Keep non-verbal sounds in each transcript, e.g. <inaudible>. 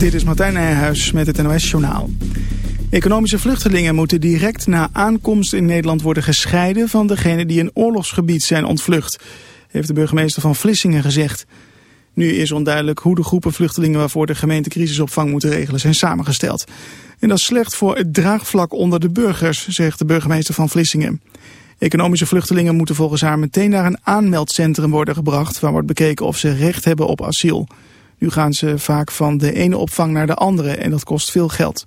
Dit is Martijn Nijhuis met het NOS-journaal. Economische vluchtelingen moeten direct na aankomst in Nederland worden gescheiden van degenen die in oorlogsgebied zijn ontvlucht, heeft de burgemeester van Vlissingen gezegd. Nu is onduidelijk hoe de groepen vluchtelingen waarvoor de gemeente crisisopvang moeten regelen zijn samengesteld. En dat is slecht voor het draagvlak onder de burgers, zegt de burgemeester van Vlissingen. Economische vluchtelingen moeten volgens haar meteen naar een aanmeldcentrum worden gebracht... waar wordt bekeken of ze recht hebben op asiel. Nu gaan ze vaak van de ene opvang naar de andere en dat kost veel geld.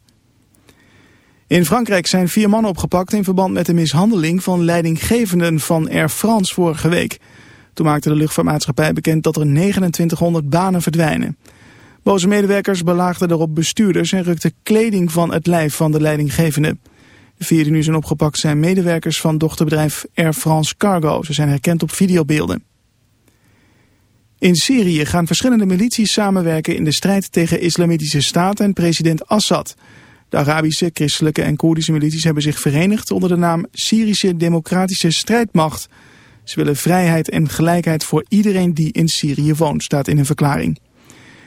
In Frankrijk zijn vier mannen opgepakt in verband met de mishandeling van leidinggevenden van Air France vorige week. Toen maakte de luchtvaartmaatschappij bekend dat er 2900 banen verdwijnen. Boze medewerkers belaagden erop bestuurders en rukten kleding van het lijf van de leidinggevende. De vier die nu zijn opgepakt zijn medewerkers van dochterbedrijf Air France Cargo. Ze zijn herkend op videobeelden. In Syrië gaan verschillende milities samenwerken in de strijd tegen islamitische staat en president Assad. De Arabische, christelijke en Koerdische milities hebben zich verenigd onder de naam Syrische Democratische Strijdmacht. Ze willen vrijheid en gelijkheid voor iedereen die in Syrië woont, staat in een verklaring.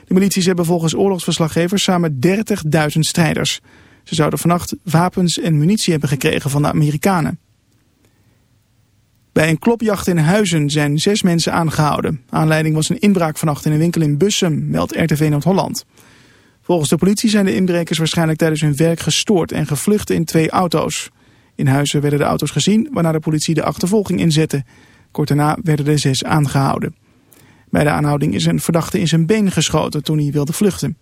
De milities hebben volgens oorlogsverslaggevers samen 30.000 strijders. Ze zouden vannacht wapens en munitie hebben gekregen van de Amerikanen. Bij een klopjacht in Huizen zijn zes mensen aangehouden. Aanleiding was een inbraak vannacht in een winkel in Bussum, meldt RTV Noord-Holland. Volgens de politie zijn de inbrekers waarschijnlijk tijdens hun werk gestoord en gevlucht in twee auto's. In Huizen werden de auto's gezien, waarna de politie de achtervolging inzette. Kort daarna werden de zes aangehouden. Bij de aanhouding is een verdachte in zijn been geschoten toen hij wilde vluchten.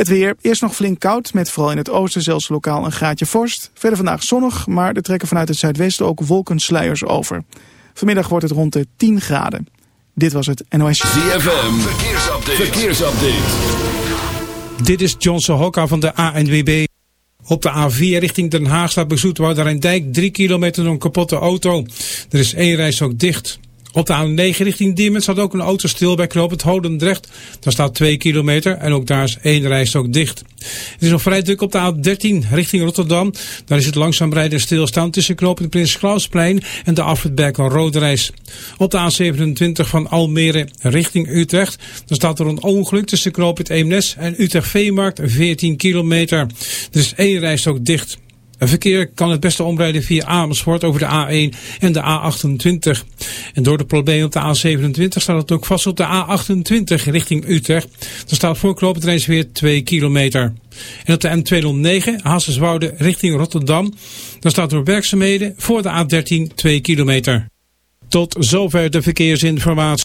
Het weer, eerst nog flink koud, met vooral in het oosten zelfs lokaal een graadje vorst. Verder vandaag zonnig, maar er trekken vanuit het zuidwesten ook wolkensluiers over. Vanmiddag wordt het rond de 10 graden. Dit was het NOS. ZFM, verkeersupdate. verkeersupdate. Dit is Johnson Hokka van de ANWB. Op de A4 richting Den Haag staat bij een dijk 3 kilometer door een kapotte auto. Er is één reis ook dicht. Op de A9 richting Diemen staat ook een auto stil bij knooppunt Hodendrecht. Daar staat 2 kilometer en ook daar is één rijstok dicht. Het is nog vrij druk op de A13 richting Rotterdam. Daar is het langzaam rijden stilstaan tussen knooppunt Prins Klausplein en de afritberg van Roderijs. Op de A27 van Almere richting Utrecht. Daar staat er een ongeluk tussen knooppunt Eemnes en Utrecht Veemarkt 14 kilometer. Er is één rijstok dicht. Het verkeer kan het beste omrijden via Amersfoort over de A1 en de A28. En door de problemen op de A27 staat het ook vast op de A28 richting Utrecht. Er staat voor reis weer 2 kilometer. En op de N209 Hasserswoude richting Rotterdam. Daar staat door werkzaamheden voor de A13 2 kilometer. Tot zover de verkeersinformatie.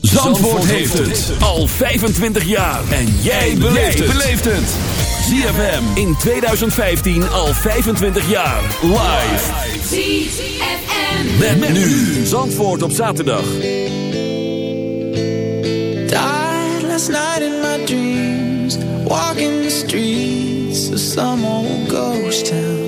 Zandvoort, heeft het al 25 jaar. En jij beleeft het. ZFM in 2015 al 25 jaar. Live. ZFM. Met, nu. Zandvoort op zaterdag. Died last night in my dreams. Walking the streets of some old ghost town.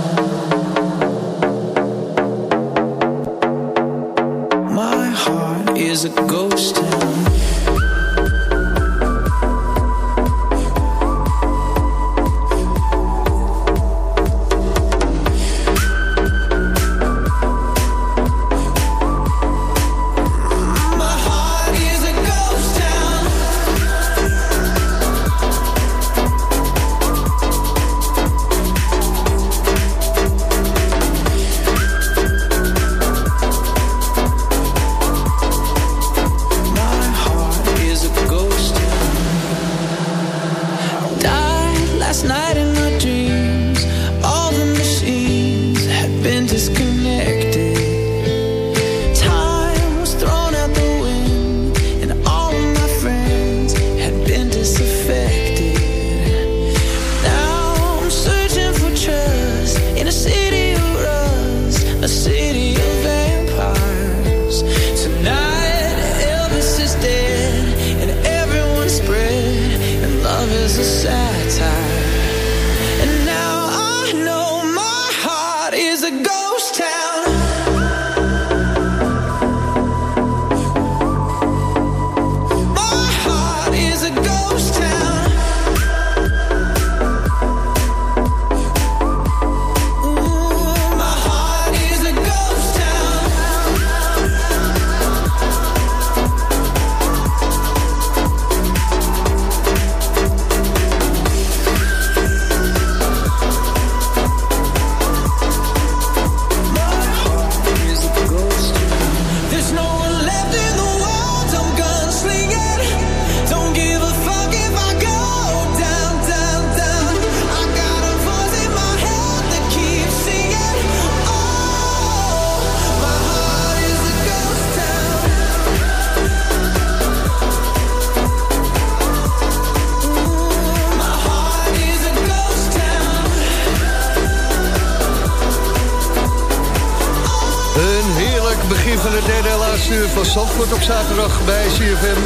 Zandvoort op zaterdag bij CFM.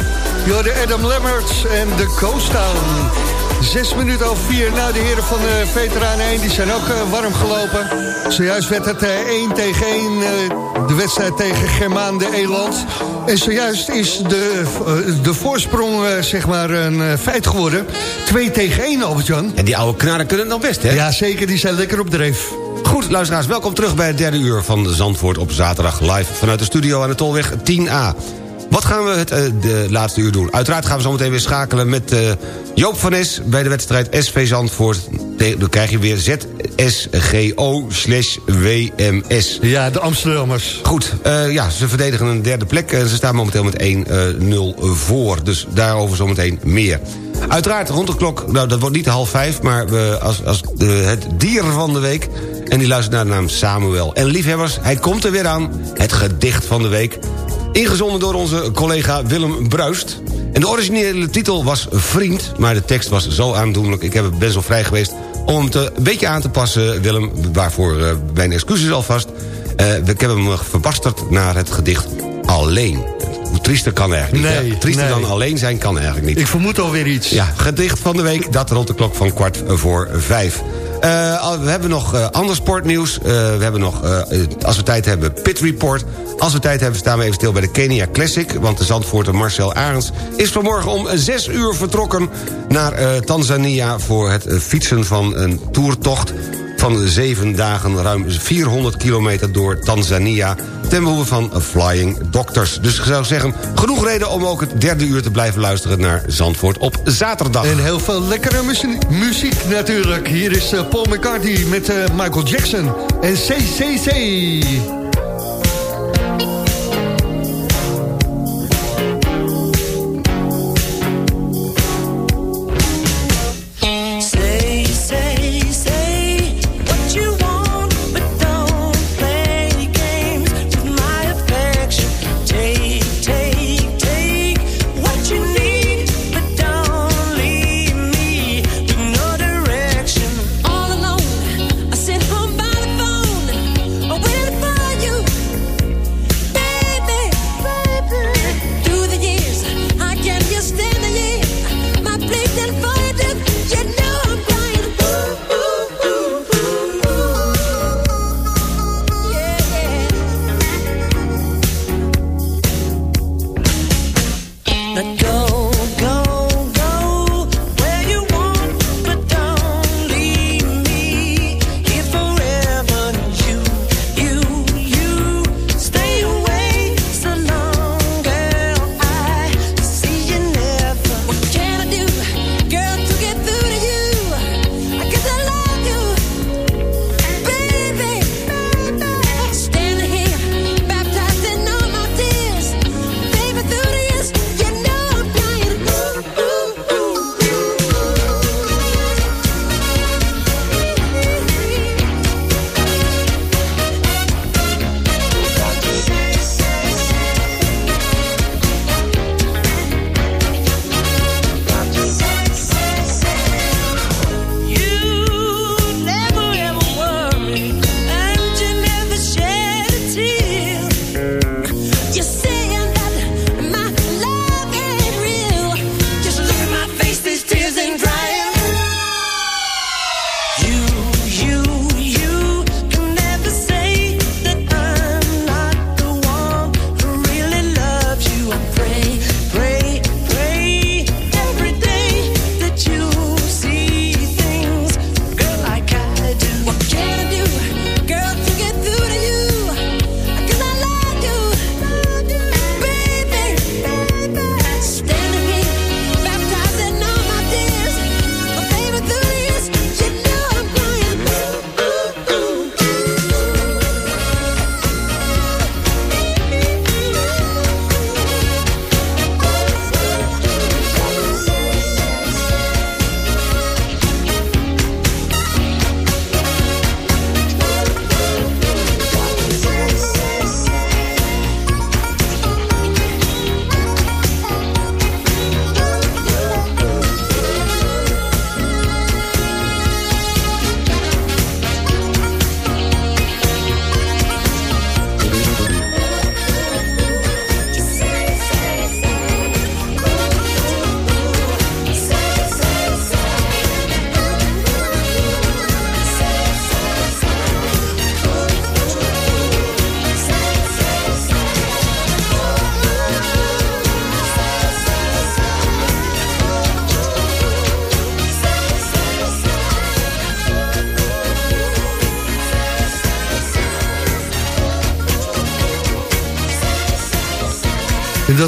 Jorde Adam Lemmerts en de Coast Town. Zes minuten over vier. Nou, de heren van de Veteranen 1 die zijn ook eh, warm gelopen. Zojuist werd het eh, 1 tegen 1, eh, de wedstrijd tegen Germaan de Eland. En zojuist is de, eh, de voorsprong eh, zeg maar een eh, feit geworden. 2 tegen 1, Albert-Jan. En die oude knarren kunnen het nog best, hè? Ja, zeker, die zijn lekker op dreef. Goed, luisteraars, welkom terug bij het derde uur van Zandvoort op zaterdag live vanuit de studio aan de Tolweg 10A. Wat gaan we het eh, de laatste uur doen? Uiteraard gaan we zo meteen weer schakelen met eh, Joop van Es bij de wedstrijd SV Zandvoort. Dan krijg je weer ZSGO slash WMS. Ja, de Amsterdammers. Goed, eh, ja, ze verdedigen een derde plek en ze staan momenteel met 1-0 voor. Dus daarover zometeen meer. Uiteraard rond de klok, nou dat wordt niet half vijf... maar we, als, als het dier van de week... en die luistert naar de naam Samuel. En liefhebbers, hij komt er weer aan, het gedicht van de week... Ingezonden door onze collega Willem Bruist. En de originele titel was Vriend, maar de tekst was zo aandoenlijk. Ik heb ben zo vrij geweest om hem te, een beetje aan te passen, Willem. Waarvoor eh, mijn excuses alvast. Eh, ik heb hem verbasterd naar het gedicht Alleen. Hoe triester kan eigenlijk niet. Nee? Triester nee. dan alleen zijn kan eigenlijk niet. Ik vermoed alweer iets. Ja, gedicht van de week, dat rond de klok van kwart voor vijf. Eh, we hebben nog eh, ander sportnieuws. Eh, we hebben nog, als we tijd hebben, Pit Report. Als we tijd hebben, staan we even stil bij de Kenia Classic. Want de Zandvoorter Marcel Arends is vanmorgen om zes uur vertrokken... naar Tanzania voor het fietsen van een toertocht van zeven dagen ruim 400 kilometer door Tanzania... ten behoeve van Flying Doctors. Dus ik zou zeggen, genoeg reden om ook het derde uur te blijven luisteren... naar Zandvoort op zaterdag. En heel veel lekkere muziek, natuurlijk. Hier is eh, Paul McCartney met eh, Michael Jackson en CCC.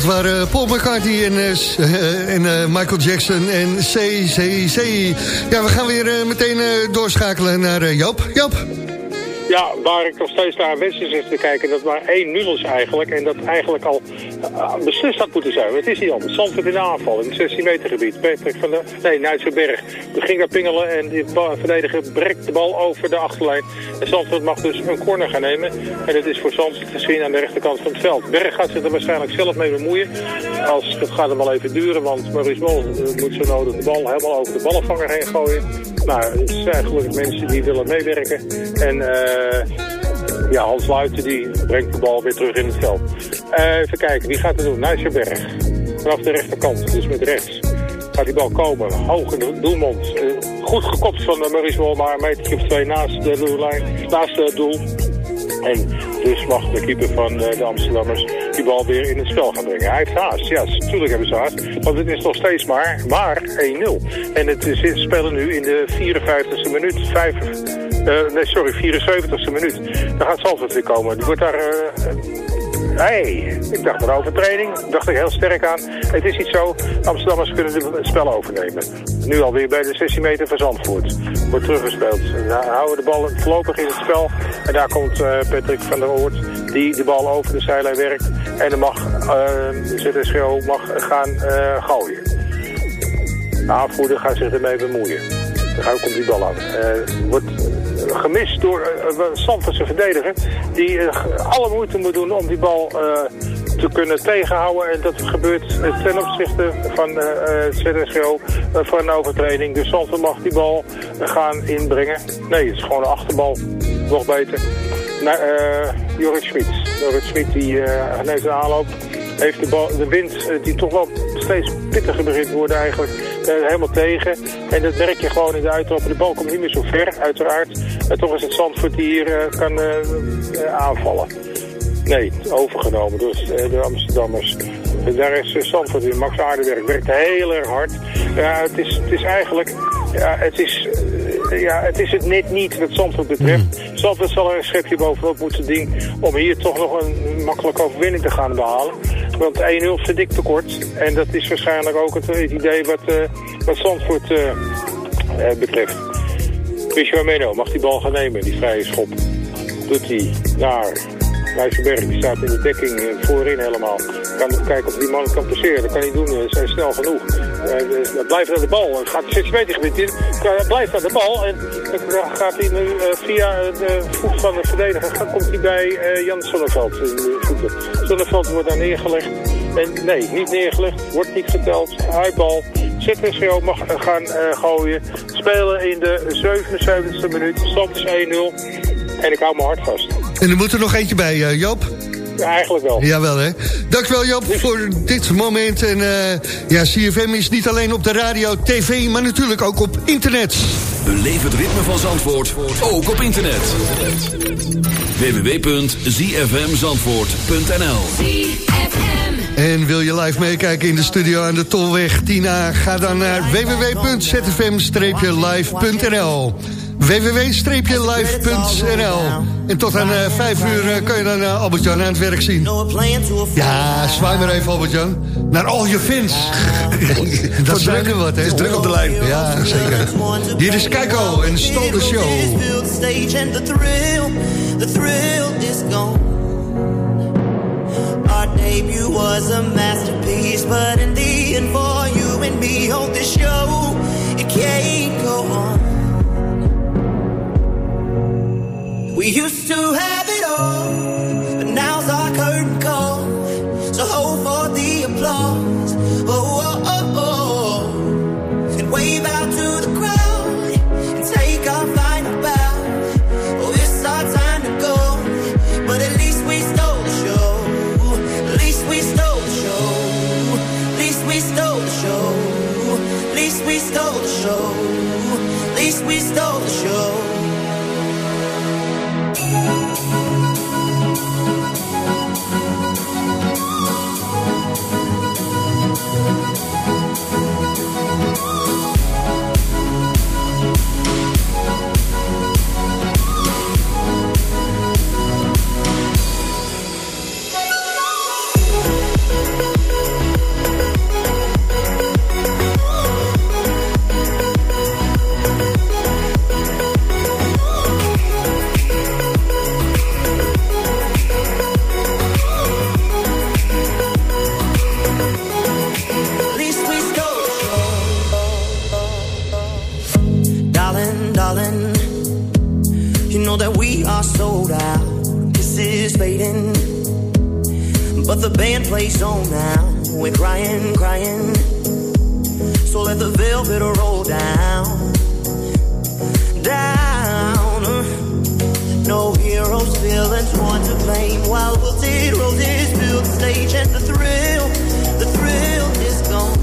Waren Paul McCartney en, eh, eh, en eh, Michael Jackson en CCC. Ja, we gaan weer eh, meteen eh, doorschakelen naar eh, Joop. Joop. Ja, waar ik nog steeds naar Westen zit te kijken, dat maar 1-0 is eigenlijk. En dat eigenlijk al uh, beslist had moeten zijn. Maar het is niet anders. Zandvoort in de aanval, in het 16 meter gebied. Patrick van de, nee, Nijtsenberg. Ging daar pingelen en ba- verdediger brekt de bal over de achterlijn. En Zandvoort mag dus een corner gaan nemen. En het is voor Zandvoort te zien aan de rechterkant van het veld. Berg gaat zich er waarschijnlijk zelf mee bemoeien. Als, het gaat hem wel even duren, want Maurice Mol eh, moet zo nodig de bal helemaal over de ballenvanger heen gooien. Nou, het zijn gelukkig mensen die willen meewerken. En eh, ja, Hans Luiten die brengt de bal weer terug in het veld. Eh, even kijken, wie gaat het doen? Nijsselberg. Vanaf de rechterkant, dus met rechts. Gaat die bal komen, hoog in de doelmond. Eh, goed gekopt van uh, Maurice Mol, maar een of twee naast, de doellijn, naast het doel. En dus mag de keeper van de Amsterdammers die bal weer in het spel gaan brengen. Hij heeft haast, ja, natuurlijk hebben ze haast. Want het is nog steeds maar, maar 1-0. En het is, spelen nu in de 54e minuut. 5, eh, nee, sorry, 74e minuut. Dan gaat Zalvoort weer komen. Die wordt daar... eh, hey, ik dacht een overtreding. Dacht ik heel sterk aan. Het is niet zo. Amsterdammers kunnen het spel overnemen. Nu alweer bij de 16 meter van Zandvoort. Wordt teruggespeeld. Daar houden de bal voorlopig in het spel. En daar komt eh, Patrick van der Oort. Die de bal over de zijlijn werkt. En dan mag ZSGO mag gaan gooien. De aanvoerder gaat zich ermee bemoeien. Dan komt die bal aan. Wordt gemist door uh, Zandvoortse verdediger. Die uh, alle moeite moet doen om die bal uh, te kunnen tegenhouden. En dat gebeurt ten opzichte van uh, voor een overtreding. Dus Zandvoort mag die bal gaan inbrengen. Nee, het is gewoon een achterbal. Nog beter. Naar Jorrit Schmid. Jorrit Schmid die neemt een aanloop. Heeft de, bal, de wind die toch wel steeds pittiger begint te worden eigenlijk helemaal tegen. En dat merk je gewoon in de uittrappen. De bal komt niet meer zo ver, uiteraard. En toch is het Zandvoort die hier kan aanvallen. Nee, overgenomen door de Amsterdammers. Daar is Zandvoort weer. Max Aardenwerk werkt heel erg hard. Ja, het is, het is eigenlijk... Ja, het is, ja, het is het net niet wat Zandvoort betreft. Mm. Zandvoort zal er een schepje bovenop moeten doen om hier toch nog een makkelijke overwinning te gaan behalen. Want 1-0 vind ik tekort. En dat is waarschijnlijk ook het, idee wat, uh, wat Zandvoort uh, betreft. Meno mag die bal gaan nemen, die vrije schop. Doet hij naar Nijsselberg, die staat in de dekking voorin helemaal. Kan kijken of die man kan passeren. Dat kan hij doen, ze zijn snel genoeg. Uh, blijft naar de bal. Het gaat 6 meter gebied in. Hij blijft naar de bal. En dan gaat hij nu via de voet van de verdediger. Komt hij bij Jan Sonneveld in de voeten. Wordt daar neergelegd. En nee, niet neergelegd. Wordt niet geteld. Uitbal. ZSGO mag gaan gooien. Spelen in de 77e minuut. Stand is 1-0. En ik hou me hard vast. En er moet er nog eentje bij, uh, Joop. Ja, eigenlijk wel. Jawel, hè. Dankjewel, Joop, voor dit moment. En uh, ja, CFM is niet alleen op de radio, tv, maar natuurlijk ook op internet. Beleef het ritme van Zandvoort, ook op internet. www.zfmzandvoort.nl En wil je live meekijken in de studio aan de Tolweg Tina? Ga dan naar www.zfm-live.nl www-live.nl En tot aan uh, 5 uur uh, kun je dan uh, Albert-Jan aan het werk zien. Ja, zwaai maar even Albert-Jan. Naar al je fans. <laughs> dat zijn er wat, hè? Het is druk op de lijn. Ja, zeker. Hier is Keiko en Stol de Show. The thrill is gone. Our debut was a masterpiece, but in the end, for you and me, hold this show, it can't go on. We used to have it The on now. We're crying, crying. So let the velvet roll down. Down. No heroes, villains, one to blame. While wilted roses fill the stage and the thrill, the thrill is gone.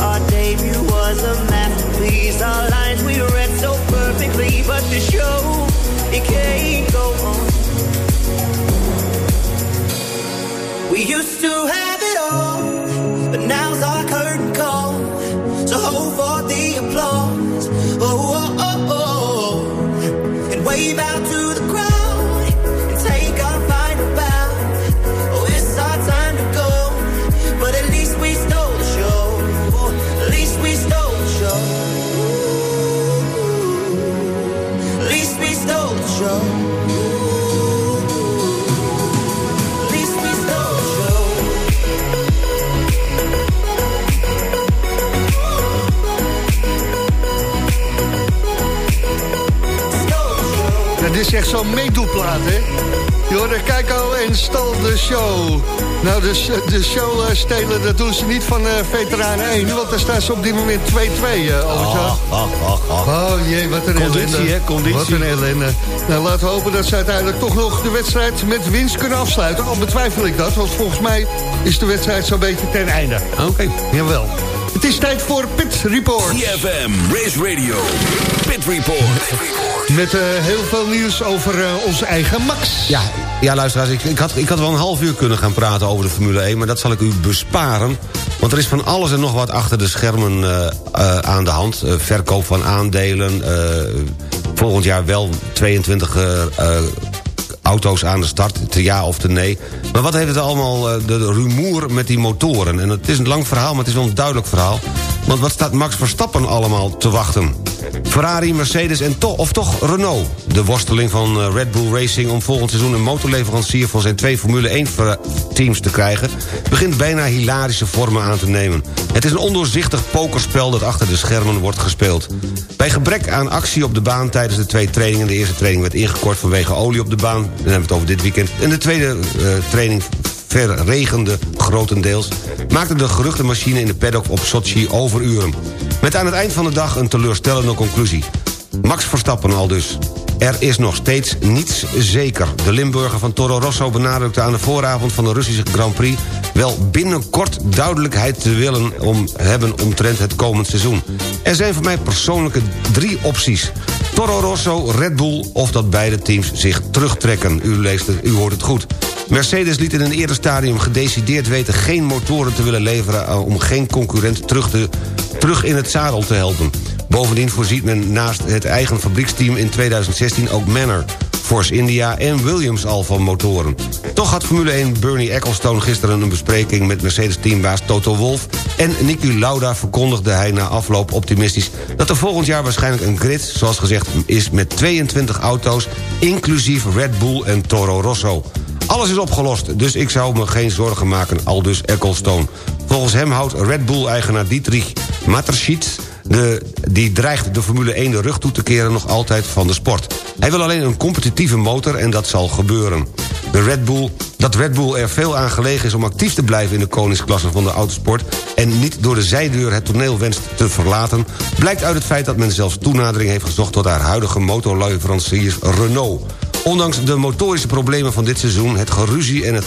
Our debut was a masterpiece. Our lines we read so perfectly, but the show it can't used to is echt zo'n meedoeplaat, hè? Hoorde Keiko en stal de show. Nou, de, de show eh, stelen, dat doen ze niet van eh Veteranen 1. Want daar staan ze op dit moment 2-2, eh Albert-Jan. Oh jee, wat een Conditie, ellende. hè, conditie. Wat een ellende. Nou, laten we hopen dat ze uiteindelijk toch nog de wedstrijd met winst kunnen afsluiten. Al betwijfel ik dat, want volgens mij is de wedstrijd zo'n beetje ten einde. Oké. Jawel. Het is tijd voor Pit Report. CFM, Race Radio, Pit Report. Met eh, heel veel nieuws over eh, onze eigen Max. Ja, ja luisteraars, ik, ik, had, ik had wel een half uur kunnen gaan praten over de Formule 1... maar dat zal ik u besparen. Want er is van alles en nog wat achter de schermen eh, aan de hand. Verkoop van aandelen, volgend jaar wel 22 eh, eh, auto's aan de start, te ja of te nee. Maar wat heeft het allemaal, de rumoer met die motoren? En het is een lang verhaal, maar het is wel een duidelijk verhaal. Want wat staat Max Verstappen allemaal te wachten? Ferrari, Mercedes en toch, of toch Renault. De worsteling van eh, Red Bull Racing om volgend seizoen... een motorleverancier voor zijn twee Formule 1-teams te krijgen... begint bijna hilarische vormen aan te nemen. Het is een ondoorzichtig pokerspel dat achter de schermen wordt gespeeld. Bij gebrek aan actie op de baan tijdens de twee trainingen... de eerste training werd ingekort vanwege olie op de baan... dan hebben we het over dit weekend... en de tweede eh, training verregende grotendeels... maakte de geruchtenmachine in de paddock op Sochi overuren. Met aan het eind van de dag een teleurstellende conclusie. Max Verstappen al dus. Er is nog steeds niets zeker. De Limburger van Toro Rosso benadrukte aan de vooravond van de Russische Grand Prix... wel binnenkort duidelijkheid te willen om, hebben omtrent het komend seizoen. Er zijn voor mij persoonlijke drie opties. Toro Rosso, Red Bull of dat beide teams zich terugtrekken. U, leest het, u hoort het goed. Mercedes liet in een eerder stadium gedecideerd weten... geen motoren te willen leveren eh, om geen concurrent terug, te, terug in het zadel te helpen. Bovendien voorziet men naast het eigen fabrieksteam in 2016 ook Manor... Force India en Williams al van motoren. Toch had Formule 1 Bernie Ecclestone gisteren een bespreking... met Mercedes-teambaas Toto Wolff en Niki Lauda verkondigde hij na afloop optimistisch... dat er volgend jaar waarschijnlijk een grid, zoals gezegd, is met 22 auto's... inclusief Red Bull en Toro Rosso. Alles is opgelost, dus ik zou me geen zorgen maken, al dus Ecclestone. Volgens hem houdt Red Bull-eigenaar Dietrich Mateschitz... De, die dreigt de Formule 1 de rug toe te keren nog altijd van de sport. Hij wil alleen een competitieve motor en dat zal gebeuren. De Red Bull, dat Red Bull er veel aan gelegen is om actief te blijven... in de koningsklasse van de autosport... en niet door de zijdeur het toneel wenst te verlaten... blijkt uit het feit dat men zelfs toenadering heeft gezocht... tot haar huidige motorleverancier Renault. Ondanks de motorische problemen van dit seizoen... het geruzie en het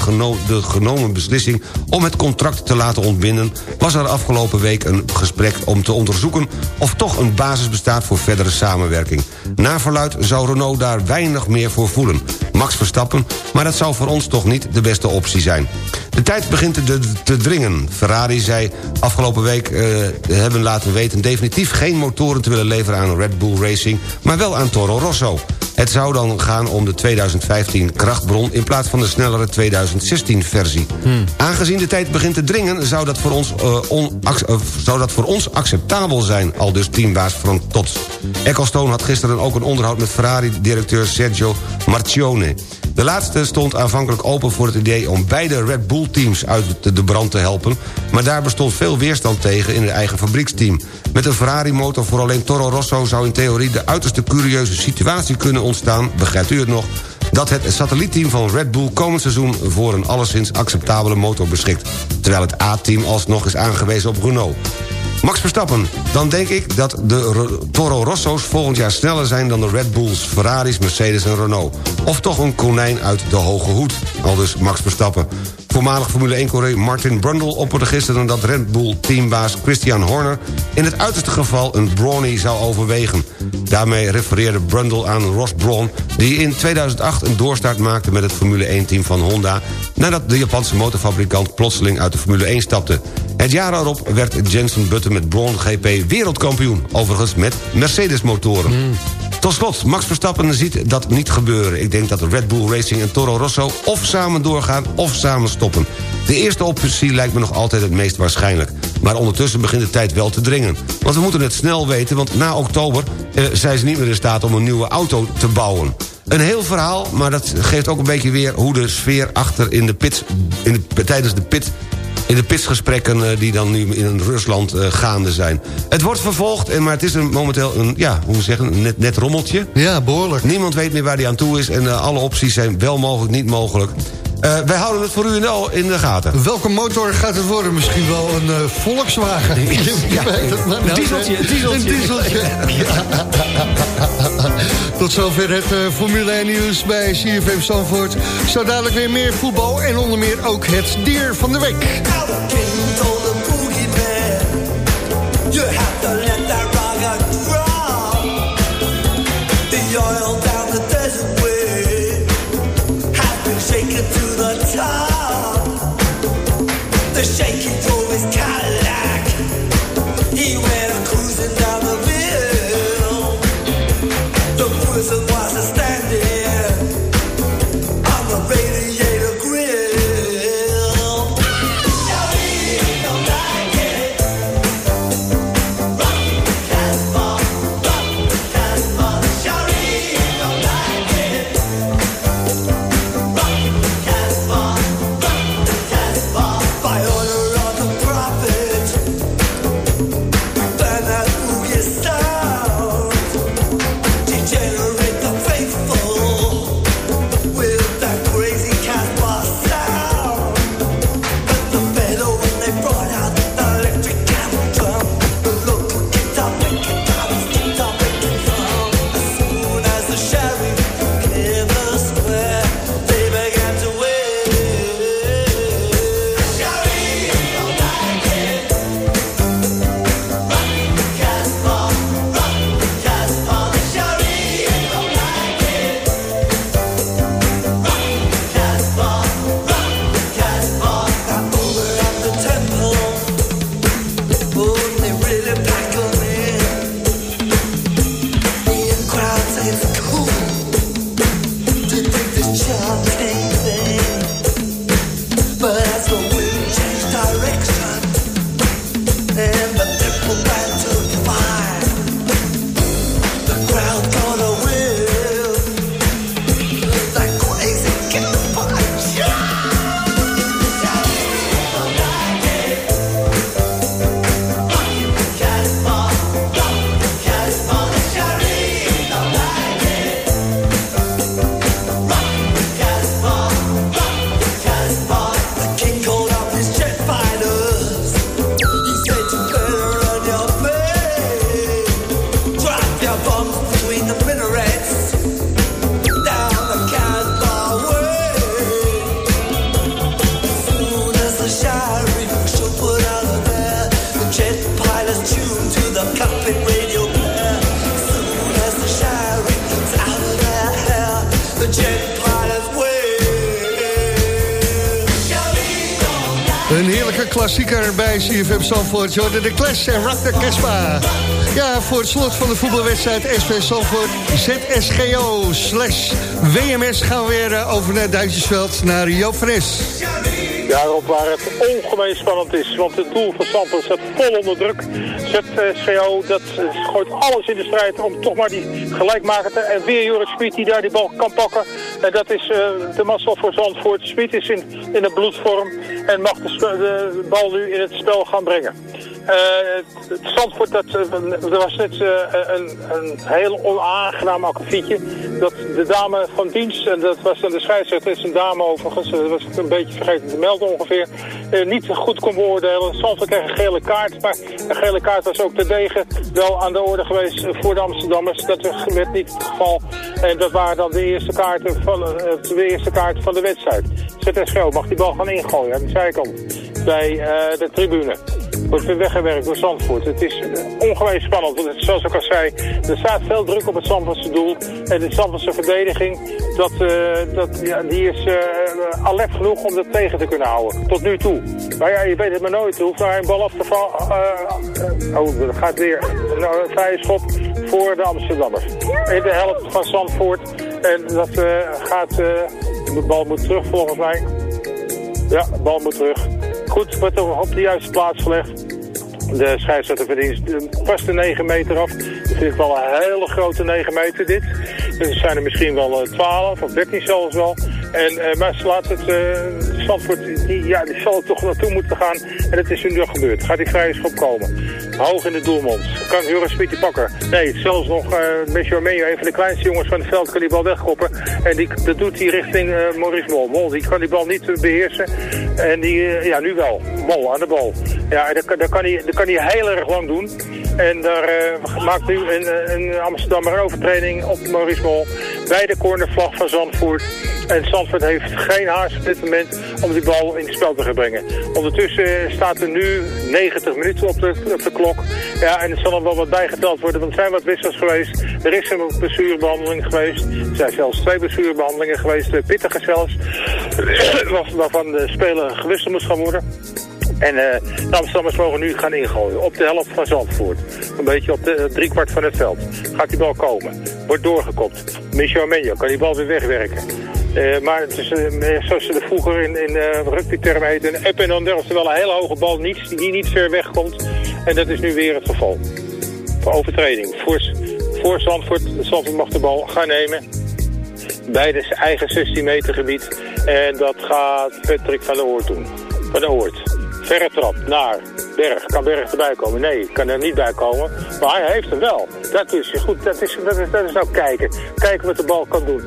de genomen beslissing om het contract te laten ontbinden... was er afgelopen week een gesprek om te onderzoeken... of toch een basis bestaat voor verdere samenwerking. Na verluid zou Renault daar weinig meer voor voelen. Max Verstappen, maar dat zou voor ons toch niet de beste optie zijn. De tijd begint te, te dringen. Ferrari zei afgelopen week eh, hebben laten weten... definitief geen motoren te willen leveren aan Red Bull Racing... maar wel aan Toro Rosso. Het zou dan gaan om de 2015 krachtbron... in plaats van de snellere 2016-versie. Aangezien de tijd begint te dringen... zou dat voor ons, eh, eh, zou dat voor ons acceptabel zijn... al dus teambaas Frank Tots. Ecclestone had gisteren ook een onderhoud met Ferrari-directeur Sergio Marchione. De laatste stond aanvankelijk open voor het idee om beide Red Bull teams uit de brand te helpen... maar daar bestond veel weerstand tegen in het eigen fabrieksteam. Met een Ferrari-motor voor alleen Toro Rosso zou in theorie de uiterste curieuze situatie kunnen ontstaan... begrijpt u het nog dat het satellietteam van Red Bull komend seizoen... voor een alleszins acceptabele motor beschikt... terwijl het A-team alsnog is aangewezen op Renault. Max Verstappen, dan denk ik dat de Ro- Toro Rosso's volgend jaar sneller zijn... dan de Red Bulls, Ferraris, Mercedes en Renault. Of toch een konijn uit de hoge hoed, al dus Max Verstappen. Voormalig Formule 1-coureur Martin Brundle opperde gisteren... dat Red Bull-teambaas Christian Horner... in het uiterste geval een Brawny zou overwegen. Daarmee refereerde Brundle aan Ross Brawn... die in 2008 een doorstart maakte met het Formule 1-team van Honda... nadat de Japanse motorfabrikant plotseling uit de Formule 1 stapte. Het jaar erop werd Jensen Button met Brawn GP wereldkampioen. Overigens met Mercedes-motoren. Tot slot, Max Verstappen ziet dat niet gebeuren. Ik denk dat Red Bull Racing en Toro Rosso of samen doorgaan of samen stoppen. De eerste optie lijkt me nog altijd het meest waarschijnlijk. Maar ondertussen begint de tijd wel te dringen. Want we moeten het snel weten, want na oktober eh, zijn ze niet meer in staat om een nieuwe auto te bouwen. Een heel verhaal, maar dat geeft ook een beetje weer hoe de sfeer achter in de pits, in de, tijdens de pit in de pitsgesprekken eh, die dan nu in Rusland eh, gaande zijn. Het wordt vervolgd, en maar het is een, momenteel een, ja, hoe we zeggen, een net, net rommeltje. Ja, behoorlijk. Niemand weet meer waar hij aan toe is en eh, alle opties zijn wel mogelijk, niet mogelijk. Eh, wij houden het voor u in de, in de gaten. Welke motor gaat het worden? Misschien wel een eh, Volkswagen. Weet het maar Een <laughs> dieseltje, een dieseltje. Een dieseltje. <laughs> Ja. <laughs> Tot zover het eh, Formule 1 nieuws bij CFM Zandvoort. Zo dadelijk weer meer voetbal en onder meer ook het dier van de week. They Zandvoort. Je hoorde de Clash en Rock the Casbah. Ja, voor het slot van de voetbalwedstrijd SV Zandvoort ZSGO slash WMS gaan we weer eh, over naar Duitsersveld, naar Joop Fres. Ja, Rob, waar het ongemeen spannend is. Want het doel van Santos staat vol onder druk. ZSGO, dat gooit alles in de strijd om toch maar die gelijkmaker te... En weer Joris Smit die daar die bal kan pakken. En dat is eh, de mazzel voor Zandvoort. Smit is in, in de bloedvorm en mag de, de bal nu in het spel gaan brengen. Eh, het Zandvoort, dat, eh, er was net eh, een, een heel onaangenaam akkefietje. De dame van dienst, en dat was dan de scheidsrechter, is een dame overigens, dat was ik een beetje vergeten te melden ongeveer, eh, niet goed kon beoordelen. Zandvoort kreeg een gele kaart, maar een gele kaart was ook te degen wel aan de orde geweest voor de Amsterdammers. Dat werd niet het geval. En dat waren dan de eerste kaarten van, eh, de eerste kaart van de wedstrijd. ZSGO mag die bal gaan ingooien aan de zijkant bij eh, de tribune. Wordt weer weggewerkt door Zandvoort. Het is eh, ongewees spannend, het, zoals ik al zei, er staat veel druk op het Zandvoortse doel. En de Zandvoortse verdediging, dat, eh, dat, ja, die is eh, alert genoeg om dat tegen te kunnen houden. Tot nu toe. Maar ja, je weet het maar nooit. Er hoeft daar een bal af te vallen. oh, er gaat weer nou, een vrije schop voor de Amsterdammers. In de helft van Zandvoort. En dat gaat, de bal moet terug volgens mij. Ja, de bal moet terug. Goed, wordt op de juiste plaats gelegd. De scheidsrechter verdient pas de 9 meter af. Vind ik wel een hele grote 9 meter dit. Dus er zijn er misschien wel eh, 12 of 13 zelfs wel. En, eh, maar ze laat het, uh, Zandvoort, die, ja, die zal toch naartoe moeten gaan. En dat is nu nog gebeurd. Gaat die vrije schop komen. Hoog in de doelmond. Kan Joris Smit pakken? Nee, zelfs nog uh, Messi Armenio, een van de kleinste jongens van het veld, kan die bal wegkoppen. En die, dat doet hij richting uh, Maurice Mol. Mol, die kan die bal niet uh, beheersen. En die, ja, nu wel. Mol aan de bal. Ja, dat, kan, hij, dat kan hij heel erg lang doen. En daar maakt nu een, een Amsterdammer een overtreding op Maurice Mol. Bij de cornervlag van Zandvoort. En Zandvoort heeft geen haast op dit moment om die bal in het spel te gaan brengen. Ondertussen staat er nu 90 minuten op de, op de klok. Ja, en er zal er wel wat bijgeteld worden, want er zijn wat wissels geweest. Er is een blessurebehandeling geweest. Er zijn zelfs twee blessurebehandelingen geweest, pittige zelfs. <coughs> waarvan de speler gewisseld moest gaan worden. En uh, de Amsterdammers mogen nu gaan ingooien. Op de helft van Zandvoort. Een beetje op de uh, driekwart van het veld. Gaat die bal komen. Wordt doorgekopt. Michel Armenio kan die bal weer wegwerken. Uh, maar het is, zoals ze er vroeger in, in rugbytermen heet, een up en onder. Oftewel een hele hoge bal niet, die niet ver wegkomt. En dat is nu weer het geval. Voor overtreding. Voor, voor Zandvoort. Zandvoort mag de bal gaan nemen. Bij de eigen 16 meter gebied. En dat gaat Patrick van der Hoort doen. Van der Hoort. Verre trap naar Berg. Kan Berg erbij komen? Nee, kan er niet bij komen. Maar hij heeft hem wel. Dat is goed. Dat is, dat is, dat is nou kijken. Kijken wat de bal kan doen.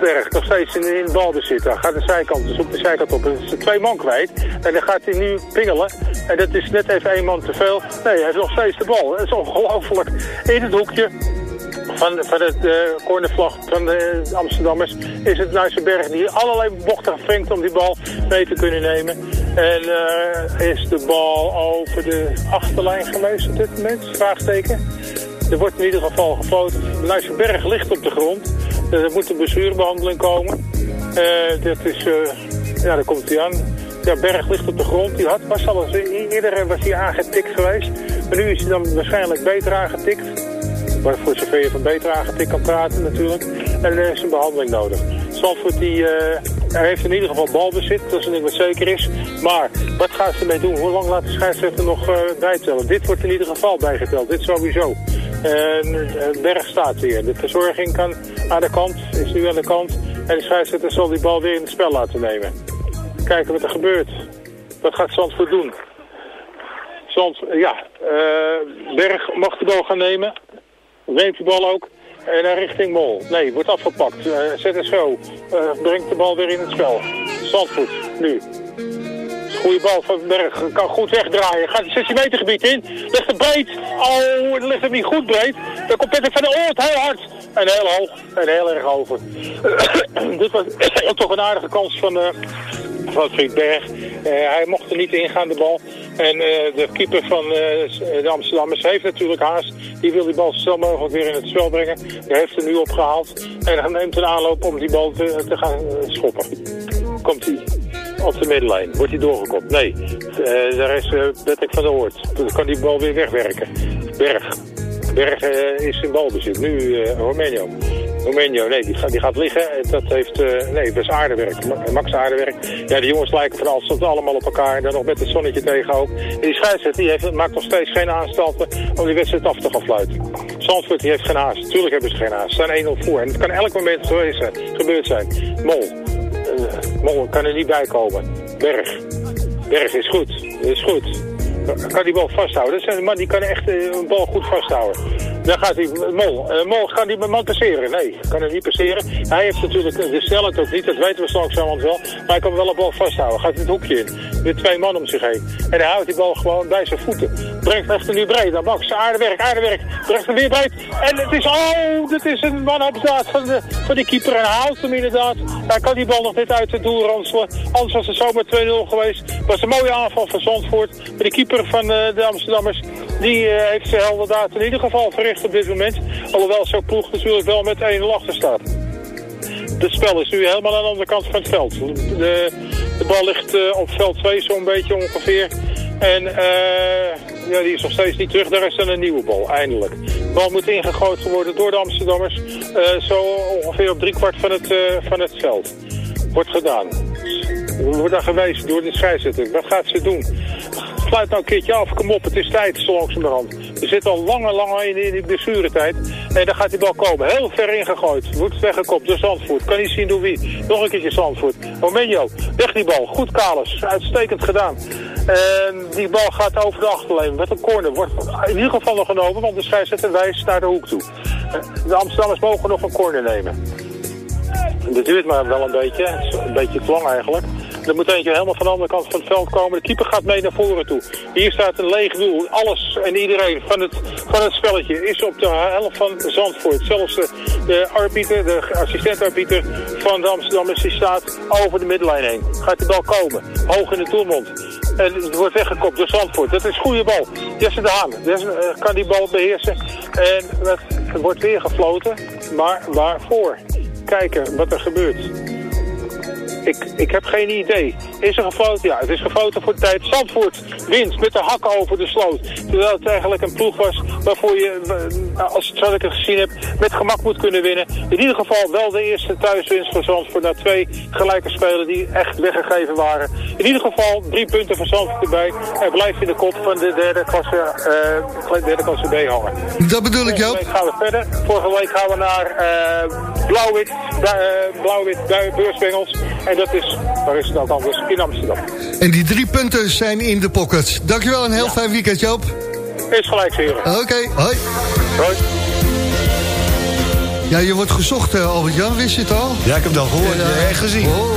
Berg nog steeds in, in balbezit. Hij gaat de zijkant, dus op de zijkant op. Er is twee man kwijt. En dan gaat hij nu pingelen. En dat is net even één man te veel. Nee, hij heeft nog steeds de bal. Dat is ongelooflijk. In het hoekje van, van het uh, cornervlag van de Amsterdammers is het Nuisenberg die allerlei bochten vinkt om die bal mee te kunnen nemen. En uh, is de bal over de achterlijn geweest op dit moment? Vraagteken. Er wordt in ieder geval gefloten. Nuisenberg ligt op de grond. Dus er moet een bestuurbehandeling komen. Uh, dat is, ja, daar komt hij aan. Ja, Berg ligt op de grond. Die had, was al eens, eerder was hij aangetikt geweest. Maar nu is hij dan waarschijnlijk beter aangetikt. Maar voor zover je van beter aangetikt kan praten natuurlijk. En er is een behandeling nodig. Zandvoort die, hij heeft in ieder geval balbezit, dat is een ding wat zeker is. Maar wat gaan ze ermee doen? Hoe lang laat de scheidsrechter nog uh, bijtellen? Dit wordt in ieder geval bijgeteld, dit sowieso. Uh, Berg staat weer. De verzorging kan aan de kant, is nu aan de kant. En de scheidsrechter zal die bal weer in het spel laten nemen. Kijken wat er gebeurt. Wat gaat Zandvoort doen? Zand, ja, Berg mag de bal gaan nemen. Neemt de bal ook. En naar richting Mol. Nee, wordt afgepakt. Uh, ZSO uh, brengt de bal weer in het spel. Zandvoet, nu. Goeie bal van Berg. Kan goed wegdraaien. Gaat het 16 meter gebied in. Ligt het breed. Oh, ligt het niet goed breed. Dan komt Peter van der Oort heel hard. En heel hoog. En heel erg over. <coughs> Dit was <coughs> toch een aardige kans van, uh, van Berg. hij mocht er niet ingaan, de bal. En uh, de keeper van uh, de Amsterdammers heeft natuurlijk haast. Die wil die bal zo snel mogelijk weer in het spel brengen. Die heeft er nu opgehaald. En hij neemt een aanloop om die bal te, te gaan schoppen. Komt hij op de middenlijn. Wordt hij doorgekopt? Nee. daar is Patrick van der Hoort. Dan kan die bal weer wegwerken. Berg. Berg is in balbezit. Nu Romenio. Romenio, nee, die gaat, die liggen. Dat heeft, uh, nee, dat is aardewerk. Max aardewerk. Ja, die jongens lijken van alles allemaal op elkaar. En dan nog met het zonnetje tegen ook. En die scheidsrechter, die heeft, maakt nog steeds geen aanstalten om die wedstrijd af te gaan fluiten. Zandvoort die heeft geen haast. Tuurlijk hebben ze geen haast. Ze staan 1-0 voor. En het kan elk moment geweest zijn, gebeurd zijn. Mol. Eh, Mol kan er niet bij komen. Berg. Berg is goed. Is goed. Kan die bal vasthouden. Dat is een man die kan echt eh, een bal goed vasthouden. Dan gaat hij, Mol. Eh, Mol gaat die man passeren. Nee, kan er niet passeren. Hij heeft natuurlijk de snelheid ook niet. Dat weten we straks allemaal wel. Maar hij kan wel een bal vasthouden. Gaat het hoekje in. Met twee man om zich heen. En hij houdt die bal gewoon bij zijn voeten. Brengt echt nu breed. Dan Max, aarde werk, aarde werk. Brengt hem weer breed. En het is, oh, dit is een man op zaad van de, van die keeper. En hij houdt hem inderdaad. Hij kan die bal nog net uit het doel ranselen. Anders was het zomaar 2-0 geweest. Was een mooie aanval van Zandvoort. Maar de keeper van eh, de Amsterdammers, die eh, heeft zijn heldendaad in ieder geval verricht op dit moment. Alhoewel zo'n ploeg natuurlijk wel met 1-0 achter staat. Het spel is nu helemaal aan de andere kant van het veld. De, de bal ligt eh, op veld 2 zo'n beetje ongeveer. En ja, die is nog steeds niet terug. Daar is dan een nieuwe bal, eindelijk. De bal moet ingegooid worden door de Amsterdammers. zo ongeveer op driekwart van het, van het veld. Wordt gedaan. Wordt daar gewezen door de scheidsrechter. Wat gaat ze doen? Sluit nou een keertje af. Kom op, het is tijd, zo langzamerhand. We zitten al lange, lange in, in die blessuretijd. En dan gaat die bal komen. Heel ver ingegooid. Wordt weggekopt door Zandvoort. Kan niet zien door wie. Nog een keertje Zandvoort. Momenjo, weg die bal. Goed Kalis. Uitstekend gedaan. En die bal gaat over de achterlijn. Met een corner. Wordt in ieder geval nog genomen, want de scheidsrechter wijst naar de hoek toe. De Amsterdammers mogen nog een corner nemen. Dat duurt maar wel een beetje. Een beetje te lang eigenlijk. Er moet eentje helemaal van de andere kant van het veld komen. De keeper gaat mee naar voren toe. Hier staat een leeg doel. Alles en iedereen van het, van het spelletje is op de helft van Zandvoort. Zelfs de, de arbiter, de assistent-arbiter van de Amsterdammers, die staat over de middenlijn heen. Gaat de bal komen. Hoog in de doelmond. En het wordt weggekopt door Zandvoort. Dat is goede bal. Jesse de Haan Jesse, eh, kan die bal beheersen. En het wordt weer gefloten. Maar waarvoor? Kijken wat er gebeurt. Ik, ik heb geen idee. Is er gefloten? Ja, het is gefloten voor de tijd. Zandvoort wint met de hakken over de sloot. Terwijl het eigenlijk een ploeg was waarvoor je, eh, als zoals ik het gezien heb, met gemak moet kunnen winnen. In ieder geval wel de eerste thuiswinst voor Zandvoort na twee gelijke spelen die echt weggegeven waren. In ieder geval drie punten voor Zandvoort erbij. En blijft in de kop van de derde klasse, eh, derde klasse B hangen. Dat bedoel ik, Vorige Joop. week gaan we verder. Vorige week gaan we naar eh, Blauw-Wit, uh, Blauw-Wit bij Beursbengels. En dat is, waar is het anders? In Amsterdam. En die drie punten zijn in de pocket. Dankjewel, een heel fijn weekend, Joop. Is gelijk, heren. Oké, hoi. Hoi. Ja, je wordt gezocht, eh, Albert-Jan, wist je het al? Ja, ik heb het al gehoord Ja. en gezien. Oh.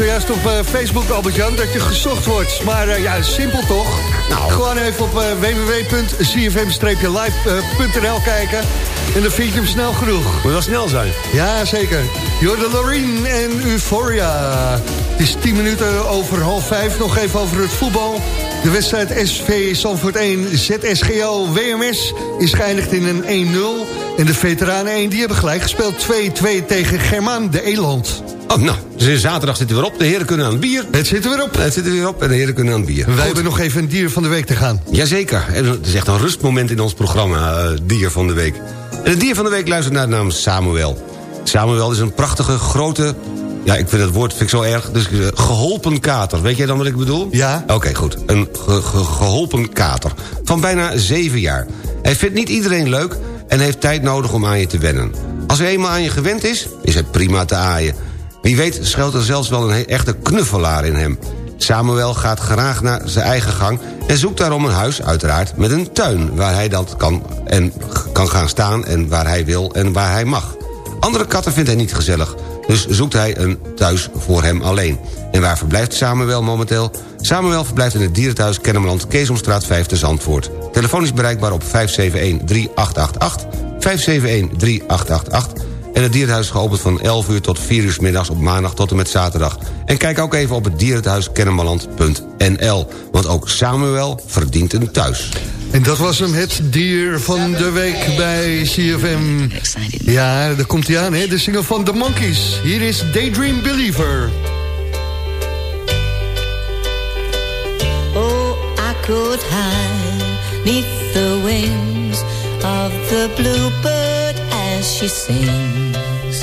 Zojuist op eh, Facebook, Albert-Jan, dat je gezocht wordt. Maar eh, ja, simpel toch? Nou. Gewoon even op eh, www.cfm-live.nl kijken. En dan vind je hem snel genoeg. Moet wel snel zijn. Ja, zeker. Jorde Loreen en Euphoria. Het is 10 minuten over half vijf. Nog even over het voetbal. De wedstrijd SV Sanford 1 ZSGO WMS is geëindigd in een 1-0. En de veteranen 1 die hebben gelijk gespeeld 2-2 tegen Germaan de Eland. Oh, nou, dus zaterdag zitten we erop. De heren kunnen aan het bier. Het zit er weer op. Het zit er weer op en de heren kunnen aan het bier. Wij Goed. hebben nog even een dier van de week te gaan. Jazeker. Het is echt een rustmoment in ons programma, eh, Dier van de Week. En het Dier van de Week luistert naar de naam Samuel. Samuel is een prachtige, grote... Ja, ik vind het woord vind ik zo erg. Dus eh, geholpen kater. Weet jij dan wat ik bedoel? Ja. Oké, goed. Een ge- ge- geholpen kater. Van bijna zeven jaar. Hij vindt niet iedereen leuk en heeft tijd nodig om aan je te wennen. Als hij eenmaal aan je gewend is, is hij prima te aaien. Wie weet schuilt er zelfs wel een echte knuffelaar in hem. Samuel gaat graag naar zijn eigen gang... en zoekt daarom een huis, uiteraard, met een tuin... waar hij dan kan, en, kan gaan staan en waar hij wil en waar hij mag. Andere katten vindt hij niet gezellig... dus zoekt hij een thuis voor hem alleen. En waar verblijft Samuel momenteel? Samuel verblijft in het dierenthuis Kennemerland... Keesomstraat 5 te Zandvoort. Telefoon is bereikbaar op 571-3888... 571-3888... En het dierenhuis is geopend van 11 uur tot 4 uur 's middags op maandag tot en met zaterdag. En kijk ook even op het dierenthuiskennemerland.nl. Want ook Samuel verdient een thuis. En dat was hem, het dier van de week bij CFM. Ja, daar komt hij aan, hè? de single van The Monkeys. Hier is Daydream Believer. Oh, I could hide neath the wings of the bluebird as she sings.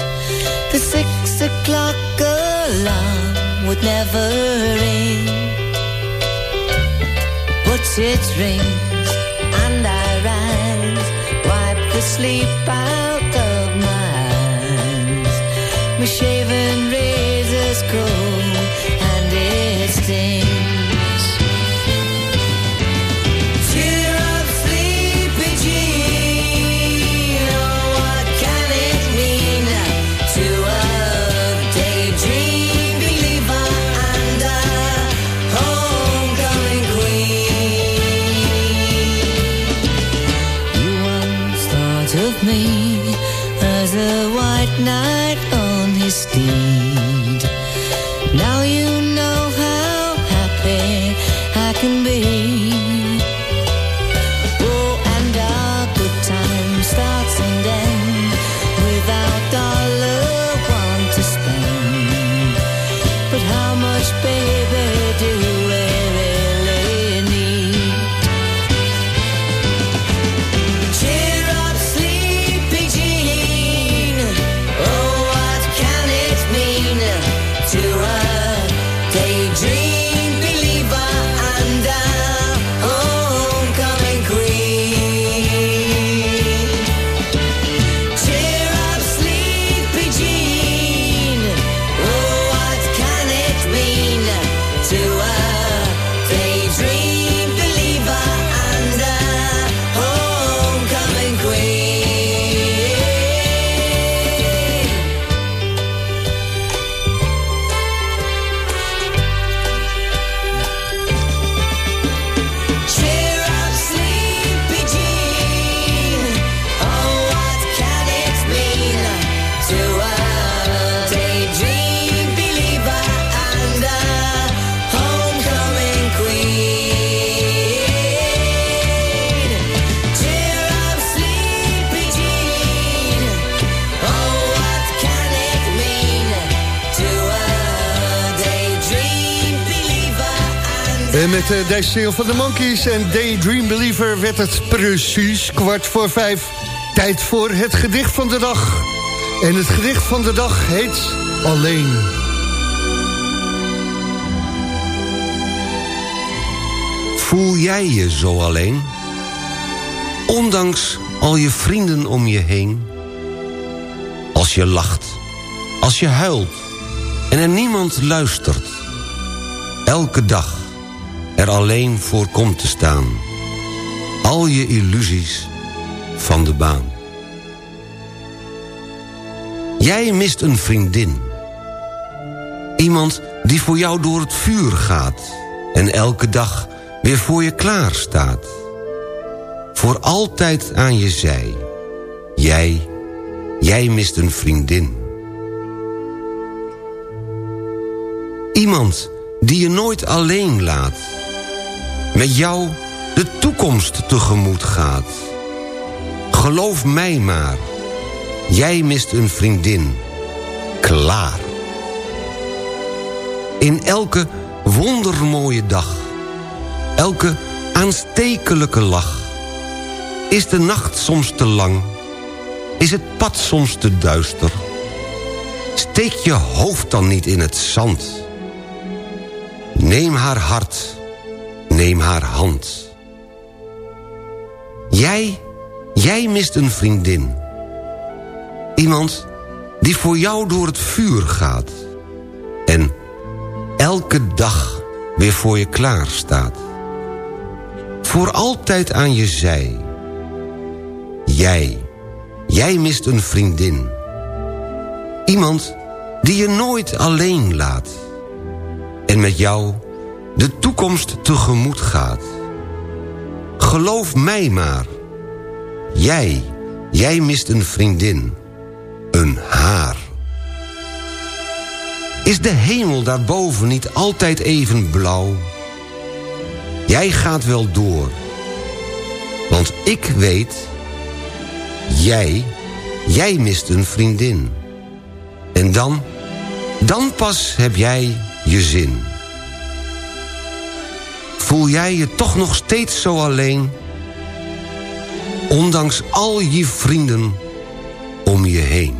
The six o'clock alarm would never ring, but it rings and I rise, wipe the sleep out of my eyes. My shaven En met single van de Monkeys en Daydream Believer werd het precies kwart voor vijf. Tijd voor het gedicht van de dag. En het gedicht van de dag heet Alleen. Voel jij je zo alleen? Ondanks al je vrienden om je heen? Als je lacht, als je huilt en er niemand luistert. Elke dag er alleen voor komt te staan. Al je illusies van de baan. Jij mist een vriendin. Iemand die voor jou door het vuur gaat... en elke dag weer voor je klaar staat. Voor altijd aan je zij. Jij, jij mist een vriendin. Iemand die je nooit alleen laat. Met jou de toekomst tegemoet gaat. Geloof mij maar, jij mist een vriendin. Klaar. In elke wondermooie dag. Elke aanstekelijke lach. Is de nacht soms te lang? Is het pad soms te duister? Steek je hoofd dan niet in het zand. Neem haar hart, neem haar hand. Jij, jij mist een vriendin. Iemand die voor jou door het vuur gaat. En elke dag weer voor je klaar staat. Voor altijd aan je zij. Jij, jij mist een vriendin. Iemand die je nooit alleen laat. En met jou de toekomst tegemoet gaat. Geloof mij maar. Jij, jij mist een vriendin. Een haar. Is de hemel daarboven niet altijd even blauw? Jij gaat wel door. Want ik weet... Jij, jij mist een vriendin. En dan, dan pas heb jij je zin. Voel jij je toch nog steeds zo alleen? Ondanks al je vrienden om je heen.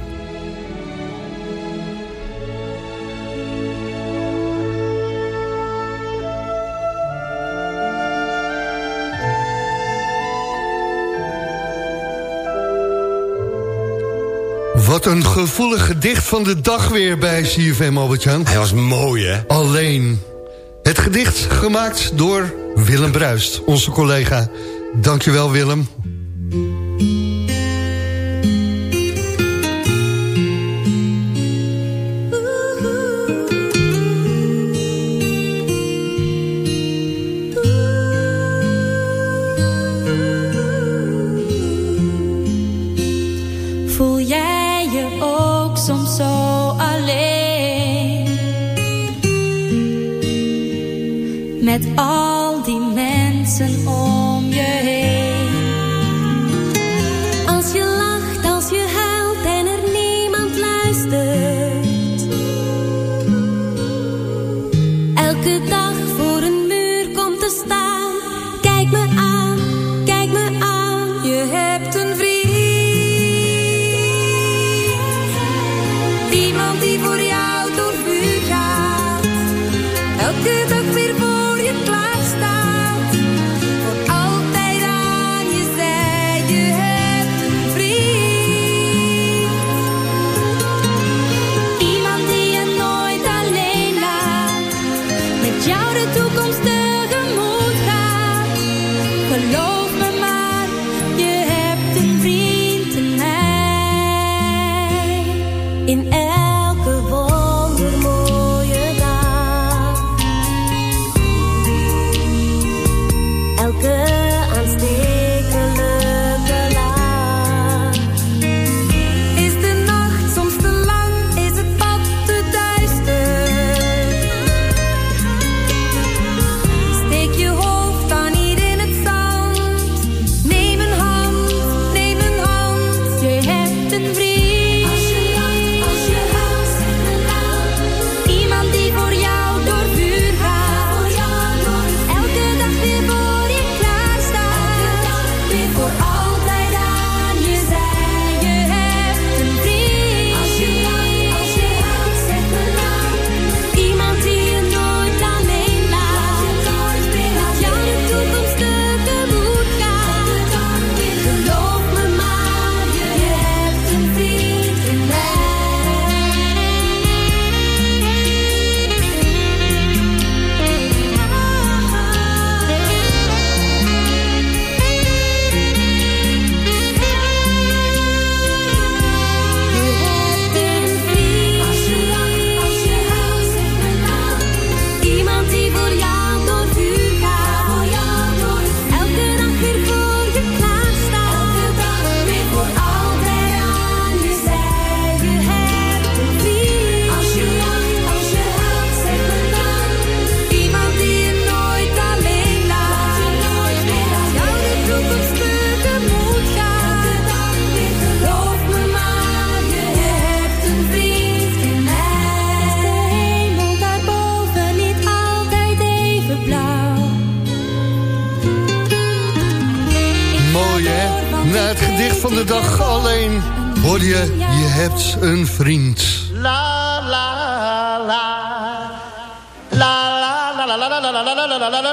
Wat een gevoelig gedicht van de dag weer bij CFM, Albert-Jan. Hij was mooi, hè? Alleen. Het gedicht gemaakt door Willem Bruist, onze collega. Dankjewel, Willem. Met al die mensen om vriend. La la la. La la la la la la la la la la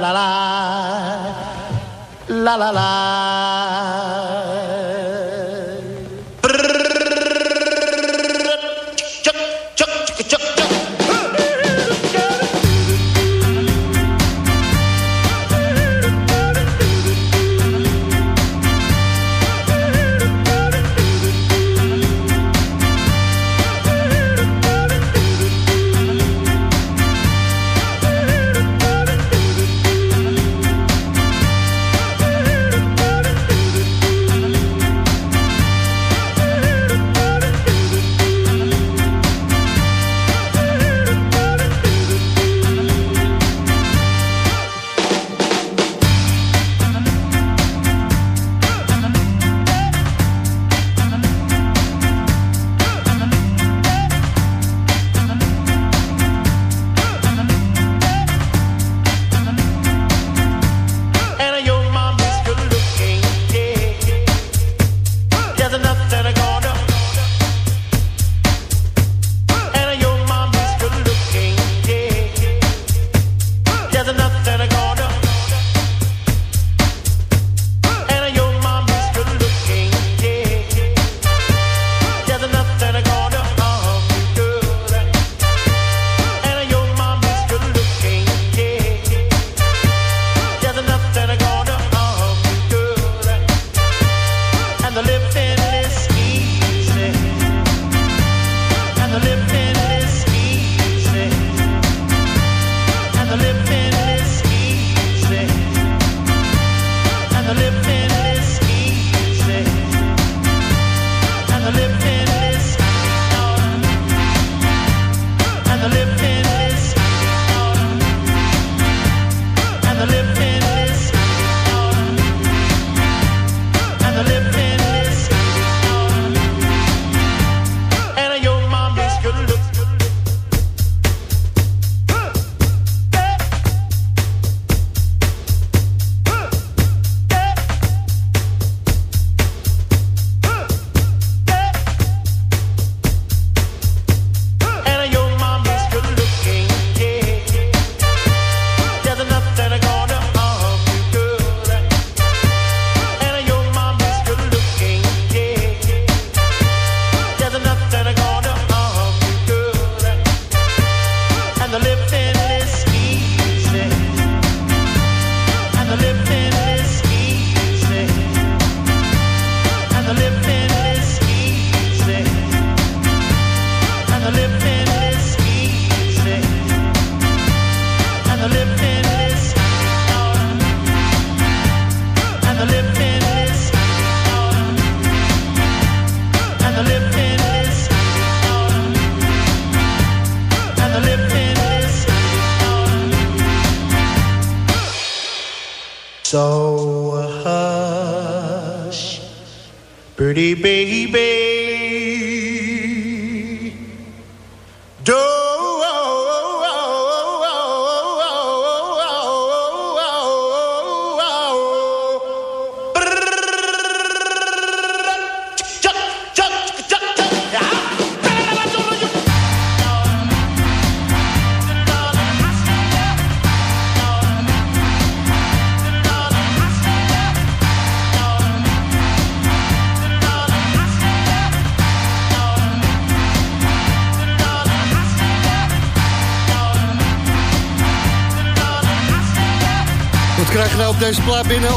la la la la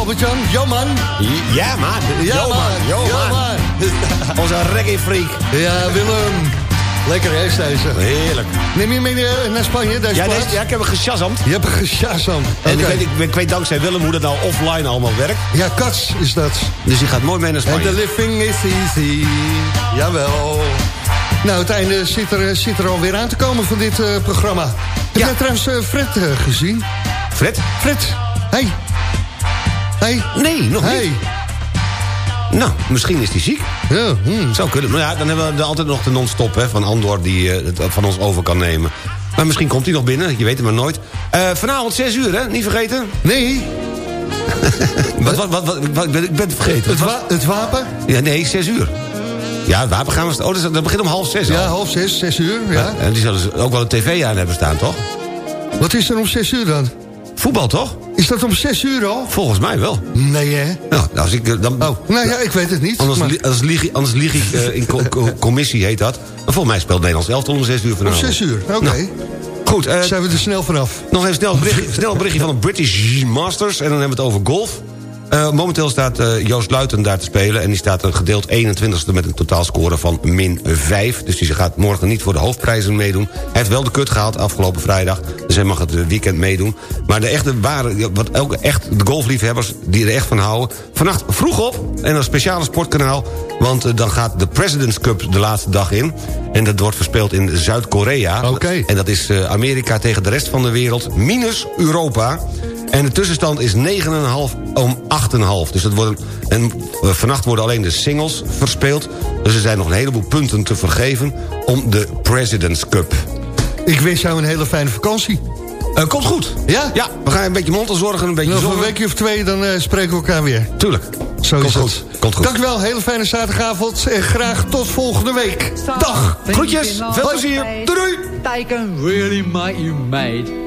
Albert-Jan. Ja, man. Ja, man. Ja, man. Yo man. Onze reggae-freak. Ja, Willem. Lekker hè, deze. Heerlijk. Neem je mee eh, naar Spanje, deze ja, ja, ik heb hem. Je hebt hem geshazamd. En ik weet, dankzij Willem hoe dat nou offline allemaal werkt. Ja, Kats is dat. Dus die gaat mooi mee naar Spanje. And the living is easy. Jawel. Nou, het einde zit er, zit er alweer aan te komen van dit uh, programma. Heb ja. trouwens eh, Fred gezien? Fred? Fred. Hey, Hey? Nee, nog niet. Nou, misschien is hij ziek. Ja, hmm. Zou kunnen. Maar ja, dan hebben we altijd nog de non-stop van Andor... die eh, het van ons over kan nemen. Maar misschien komt hij nog binnen, je weet het maar nooit. Eh, vanavond 6 uur, hè? Niet vergeten? Nee. <laughs> wat, wat, wat, wat, ik ben, ik ben vergeten. Het, wapen? Ja, nee, 6 uur. Ja, het wapen gaan we... Oh, dus dat, begint om half 6 Ja, half 6, 6 uur, ja. Eh, en die zullen ook wel een tv aan hebben staan, toch? Wat is er om 6 uur dan? Voetbal, toch? Is dat om zes uur al? Volgens mij wel. Nee, hè? Nou, als ik, eh, dan, Oh, nou ja, ik weet het niet. Anders, maar- li- anders, lieg, ik- anders lieg ik eh, in co- co- commissie, heet dat. Maar volgens mij speelt Nederlands elftal om 6 uur om vanavond. zes uur, oké. Nou, Goed, eh, Zijn we er snel vanaf? nog even snel een berichtje, snel berichtje van de British Masters. En dan hebben we het over golf. Eh, momenteel staat eh, Joost Luiten daar te spelen... en die staat een gedeeld 21ste met een totaalscore van min 5. Dus die gaat morgen niet voor de hoofdprijzen meedoen. Hij heeft wel de kut gehaald afgelopen vrijdag... dus hij mag het eh, weekend meedoen. Maar de echte ware, wat ook echt de golfliefhebbers die er echt van houden... vannacht vroeg op en een speciale sportkanaal... want dan gaat de President's Cup de laatste dag in... en dat wordt verspeeld in Zuid-Korea. Oké. En dat is Amerika tegen de rest van de wereld, minus Europa... En de tussenstand is 9,5 om 8,5. Dus dat wordt een, en eh, vannacht worden alleen de singles verspeeld. Dus er zijn nog een heleboel punten te vergeven... om de President's Cup. Ik wens jou een hele fijne vakantie. Eh, komt goed. Ja? Ja, we gaan een beetje mondelzorgen, een beetje Nog een zorgen. weekje of twee, dan eh, spreken we elkaar weer. Tuurlijk. Zo Komt is goed. het. Komt goed. Dank u wel, hele fijne zaterdagavond. En graag tot volgende week. Dag. Groetjes, veel plezier. Doei doei. They can really make you mad.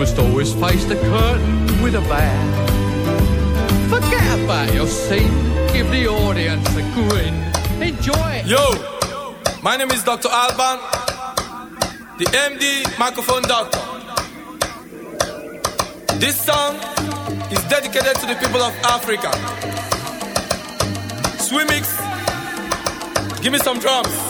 Must always face the curtain with a bow. Forget about your scene, give the audience a grin. Enjoy it. Yo, my name is Dr. Alban, the MD microphone doctor. This song is dedicated to the people of Africa. Swimmix, give me some drums.